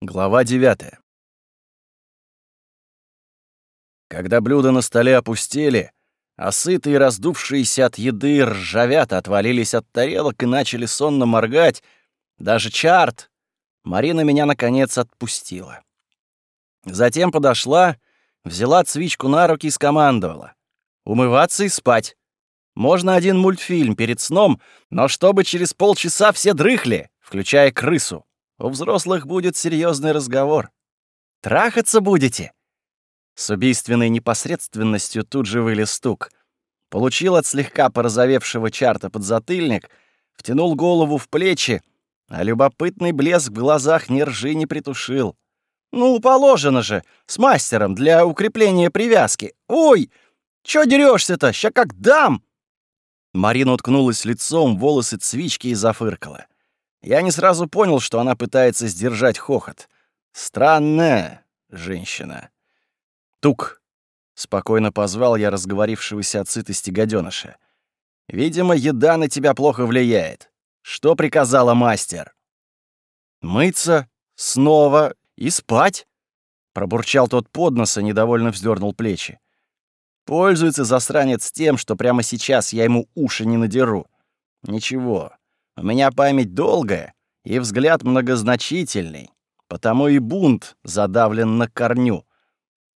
Глава 9. Когда блюда на столе опустели, а сытые раздувшиеся от еды ржавята отвалились от тарелок и начали сонно моргать, даже чарт, Марина меня, наконец, отпустила. Затем подошла, взяла цвичку на руки и скомандовала. «Умываться и спать. Можно один мультфильм перед сном, но чтобы через полчаса все дрыхли, включая крысу. У взрослых будет серьезный разговор. Трахаться будете?» С убийственной непосредственностью тут же вылез стук. Получил от слегка порозовевшего чарта подзатыльник, втянул голову в плечи, а любопытный блеск в глазах ни ржи не притушил. «Ну, положено же, с мастером для укрепления привязки. Ой, чё дерёшься-то? Ща как дам!» Марина уткнулась лицом волосы цвички и зафыркала. Я не сразу понял, что она пытается сдержать хохот. Странная женщина. «Тук!» — спокойно позвал я разговорившегося от сытости гаденыша. «Видимо, еда на тебя плохо влияет. Что приказала мастер?» «Мыться, снова и спать!» — пробурчал тот под нос и недовольно вздернул плечи. «Пользуется засранец тем, что прямо сейчас я ему уши не надеру. Ничего, у меня память долгая и взгляд многозначительный, потому и бунт задавлен на корню.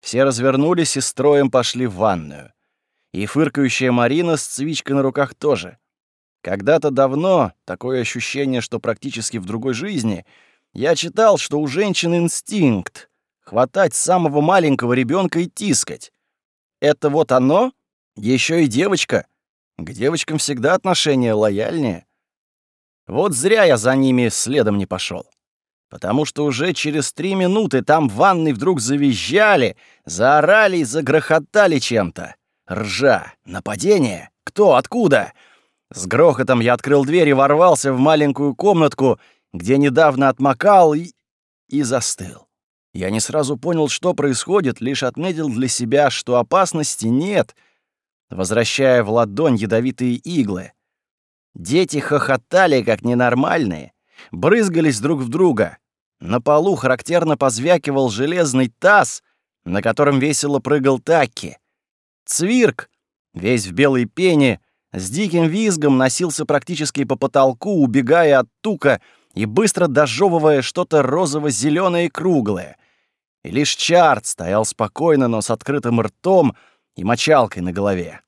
Все развернулись и строем пошли в ванную. И фыркающая Марина с цвичкой на руках тоже. Когда-то давно, такое ощущение, что практически в другой жизни, я читал, что у женщин инстинкт — хватать самого маленького ребенка и тискать. Это вот оно? Еще и девочка. К девочкам всегда отношения лояльнее. Вот зря я за ними следом не пошел. Потому что уже через три минуты там в ванной вдруг завизжали, заорали и загрохотали чем-то. Ржа. Нападение? Кто? Откуда? С грохотом я открыл дверь и ворвался в маленькую комнатку, где недавно отмокал и... и застыл. Я не сразу понял, что происходит, лишь отметил для себя, что опасности нет, возвращая в ладонь ядовитые иглы. Дети хохотали, как ненормальные, брызгались друг в друга. На полу характерно позвякивал железный таз, на котором весело прыгал Такки. Цвирк, весь в белой пене, с диким визгом носился практически по потолку, убегая от тука и быстро дожевывая что-то розово зеленое и круглое. И лишь Чарт стоял спокойно, но с открытым ртом и мочалкой на голове.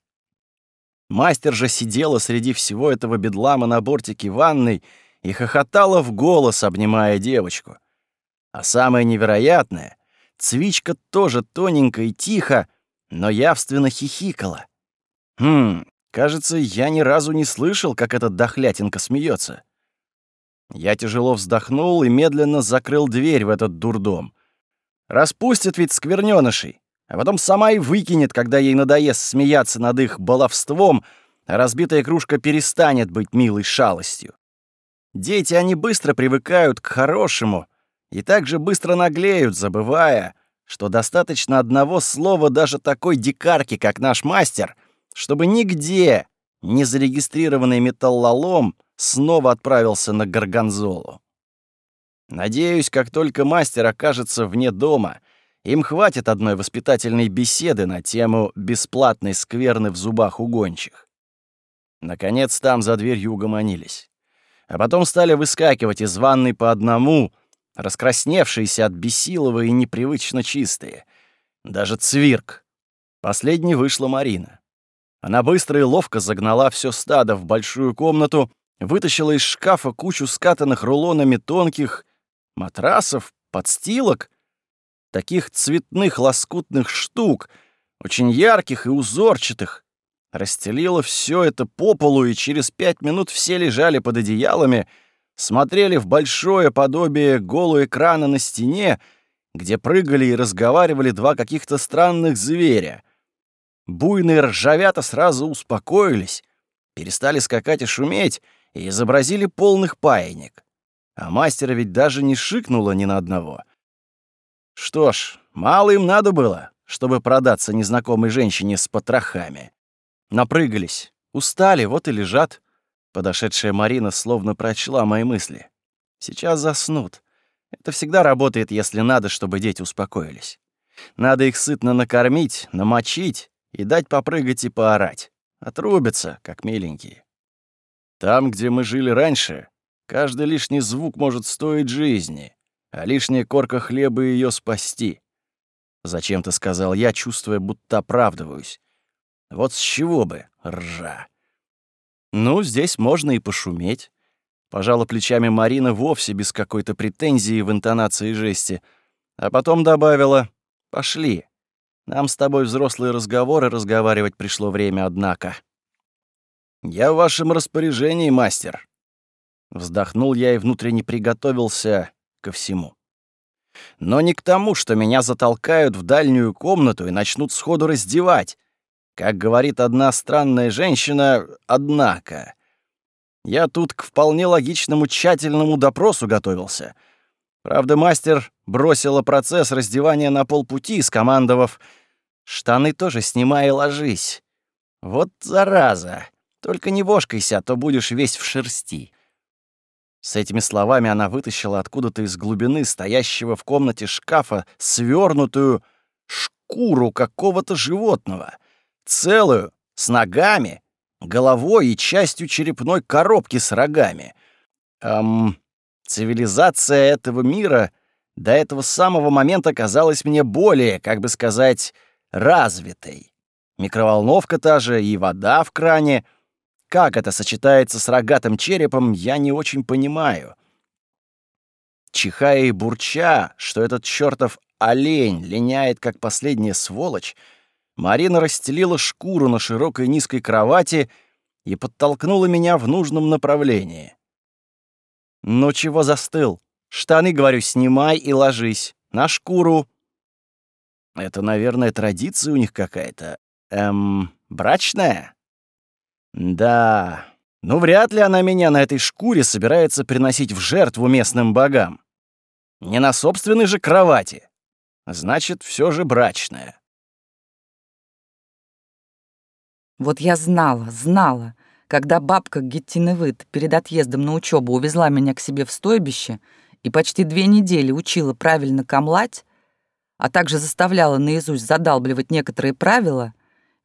Мастер же сидела среди всего этого бедлама на бортике ванной и хохотала в голос, обнимая девочку. А самое невероятное, Цвичка тоже тоненько и тихо, но явственно хихикала. Хм, кажется, я ни разу не слышал, как эта дохлятинка смеется. Я тяжело вздохнул и медленно закрыл дверь в этот дурдом. Распустят ведь сквернёнышей а потом сама и выкинет, когда ей надоест смеяться над их баловством, а разбитая кружка перестанет быть милой шалостью. Дети, они быстро привыкают к хорошему и также быстро наглеют, забывая, что достаточно одного слова даже такой дикарки, как наш мастер, чтобы нигде не зарегистрированный металлолом снова отправился на Гарганзолу. Надеюсь, как только мастер окажется вне дома — им хватит одной воспитательной беседы на тему бесплатной скверны в зубах у. Наконец там за дверью угомонились. А потом стали выскакивать из ванной по одному, раскрасневшиеся от бесилова и непривычно чистые. Даже цвирк. Последней вышла Марина. Она быстро и ловко загнала все стадо в большую комнату, вытащила из шкафа кучу скатанных рулонами тонких матрасов, подстилок таких цветных лоскутных штук, очень ярких и узорчатых. Расстелила все это по полу, и через пять минут все лежали под одеялами, смотрели в большое подобие голого экрана на стене, где прыгали и разговаривали два каких-то странных зверя. Буйные ржавята сразу успокоились, перестали скакать и шуметь, и изобразили полных паенек. А мастера ведь даже не шикнуло ни на одного — что ж, мало им надо было, чтобы продаться незнакомой женщине с потрохами. Напрыгались, устали, вот и лежат. Подошедшая Марина словно прочла мои мысли. Сейчас заснут. Это всегда работает, если надо, чтобы дети успокоились. Надо их сытно накормить, намочить и дать попрыгать и поорать. Отрубятся, как миленькие. Там, где мы жили раньше, каждый лишний звук может стоить жизни, а лишняя корка хлеба ее спасти. Зачем-то сказал я, чувствуя, будто оправдываюсь. Вот с чего бы, ржа. Ну, здесь можно и пошуметь. Пожала плечами Марина вовсе без какой-то претензии в интонации и жести, а потом добавила «Пошли. Нам с тобой взрослые разговоры разговаривать пришло время, однако». «Я в вашем распоряжении, мастер». Вздохнул я и внутренне приготовился ко всему. Но не к тому, что меня затолкают в дальнюю комнату и начнут сходу раздевать. Как говорит одна странная женщина, однако. Я тут к вполне логичному тщательному допросу готовился. Правда, мастер бросила процесс раздевания на полпути, скомандовав «Штаны тоже снимай и ложись». Вот зараза! Только не вошкайся, а то будешь весь в шерсти. С этими словами она вытащила откуда-то из глубины стоящего в комнате шкафа свернутую шкуру какого-то животного, целую, с ногами, головой и частью черепной коробки с рогами. Эм, цивилизация этого мира до этого самого момента казалась мне более, как бы сказать, развитой. Микроволновка та же и вода в кране. Как это сочетается с рогатым черепом, я не очень понимаю. Чихая и бурча, что этот чертов олень линяет, как последняя сволочь, Марина расстелила шкуру на широкой низкой кровати и подтолкнула меня в нужном направлении. «Ну чего застыл? Штаны, говорю, снимай и ложись. На шкуру». Это, наверное, традиция у них какая-то. Эм, брачная? Да, ну вряд ли она меня на этой шкуре собирается приносить в жертву местным богам. Не на собственной же кровати. Значит, все же брачная. Вот я знала, знала, когда бабка Геттиневыт перед отъездом на учебу увезла меня к себе в стойбище и почти две недели учила правильно камлать, а также заставляла наизусть задалбливать некоторые правила,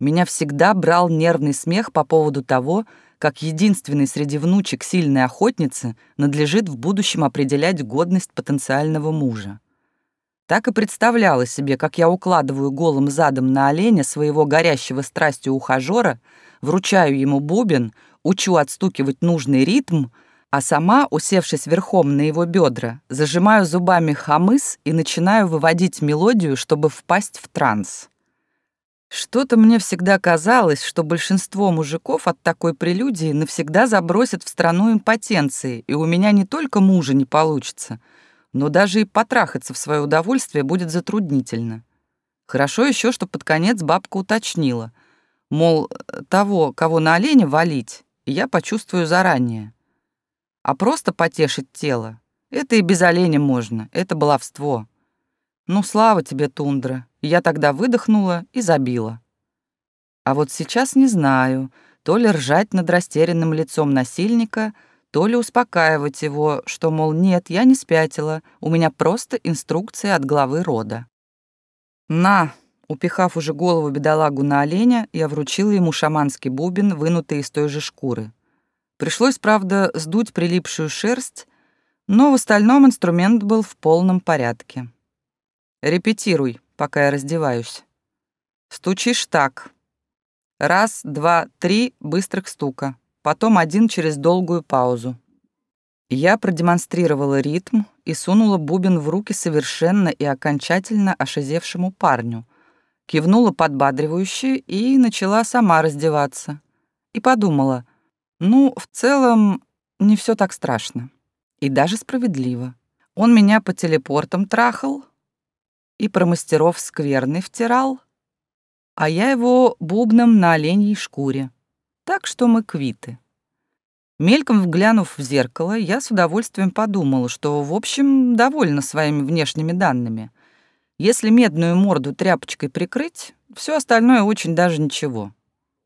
меня всегда брал нервный смех по поводу того, как единственной среди внучек сильной охотницы надлежит в будущем определять годность потенциального мужа. Так и представляла себе, как я укладываю голым задом на оленя своего горящего страстью ухажера, вручаю ему бубен, учу отстукивать нужный ритм, а сама, усевшись верхом на его бедра, зажимаю зубами хамыс и начинаю выводить мелодию, чтобы впасть в транс. Что-то мне всегда казалось, что большинство мужиков от такой прелюдии навсегда забросят в страну импотенции, и у меня не только мужа не получится — но даже и потрахаться в свое удовольствие будет затруднительно. Хорошо еще, что под конец бабка уточнила, мол, того, кого на оленя валить, я почувствую заранее. А просто потешить тело — это и без оленя можно, это баловство. Ну, слава тебе, тундра, я тогда выдохнула и забила. А вот сейчас не знаю, то ли ржать над растерянным лицом насильника — то ли успокаивать его, что, мол, нет, я не спятила, у меня просто инструкция от главы рода. «На!» Упихав уже голову бедолагу на оленя, я вручила ему шаманский бубен, вынутый из той же шкуры. Пришлось, правда, сдуть прилипшую шерсть, но в остальном инструмент был в полном порядке. «Репетируй, пока я раздеваюсь. Стучишь так. Раз, два, три быстрых стука потом один через долгую паузу. Я продемонстрировала ритм и сунула бубен в руки совершенно и окончательно ошизевшему парню, кивнула подбадривающе и начала сама раздеваться. И подумала, ну, в целом, не все так страшно. И даже справедливо. Он меня по телепортам трахал и про мастеров скверный втирал, а я его бубном на оленьей шкуре так что мы квиты. Мельком вглянув в зеркало, я с удовольствием подумала, что, в общем, довольна своими внешними данными. Если медную морду тряпочкой прикрыть, все остальное очень даже ничего.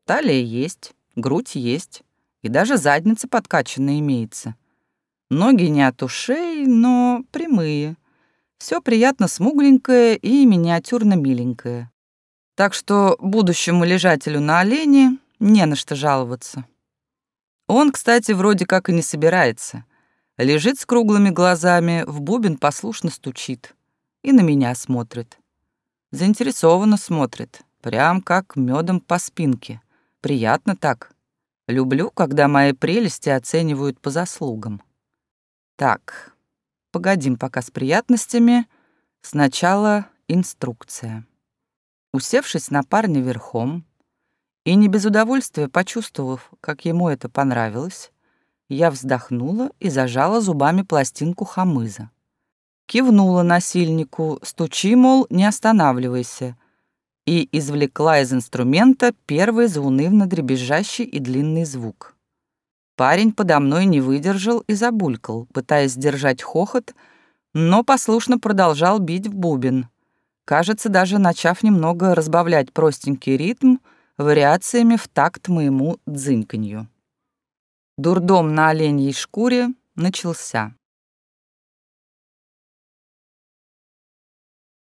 Талия есть, грудь есть, и даже задница подкачанная имеется. Ноги не от ушей, но прямые. Все приятно смугленькое и миниатюрно миленькое. Так что будущему лежателю на олене не на что жаловаться. Он, кстати, вроде как и не собирается. Лежит с круглыми глазами, в бубен послушно стучит. И на меня смотрит. Заинтересованно смотрит, прям как медом по спинке. Приятно так. Люблю, когда мои прелести оценивают по заслугам. Так, погодим пока с приятностями. Сначала инструкция. Усевшись на парня верхом и не без удовольствия почувствовав, как ему это понравилось, я вздохнула и зажала зубами пластинку хамыза. Кивнула насильнику, стучи, мол, не останавливайся, и извлекла из инструмента первый заунывно дребезжащий и длинный звук. Парень подо мной не выдержал и забулькал, пытаясь сдержать хохот, но послушно продолжал бить в бубен. Кажется, даже начав немного разбавлять простенький ритм вариациями в такт моему дзыньканью. Дурдом на оленьей шкуре начался.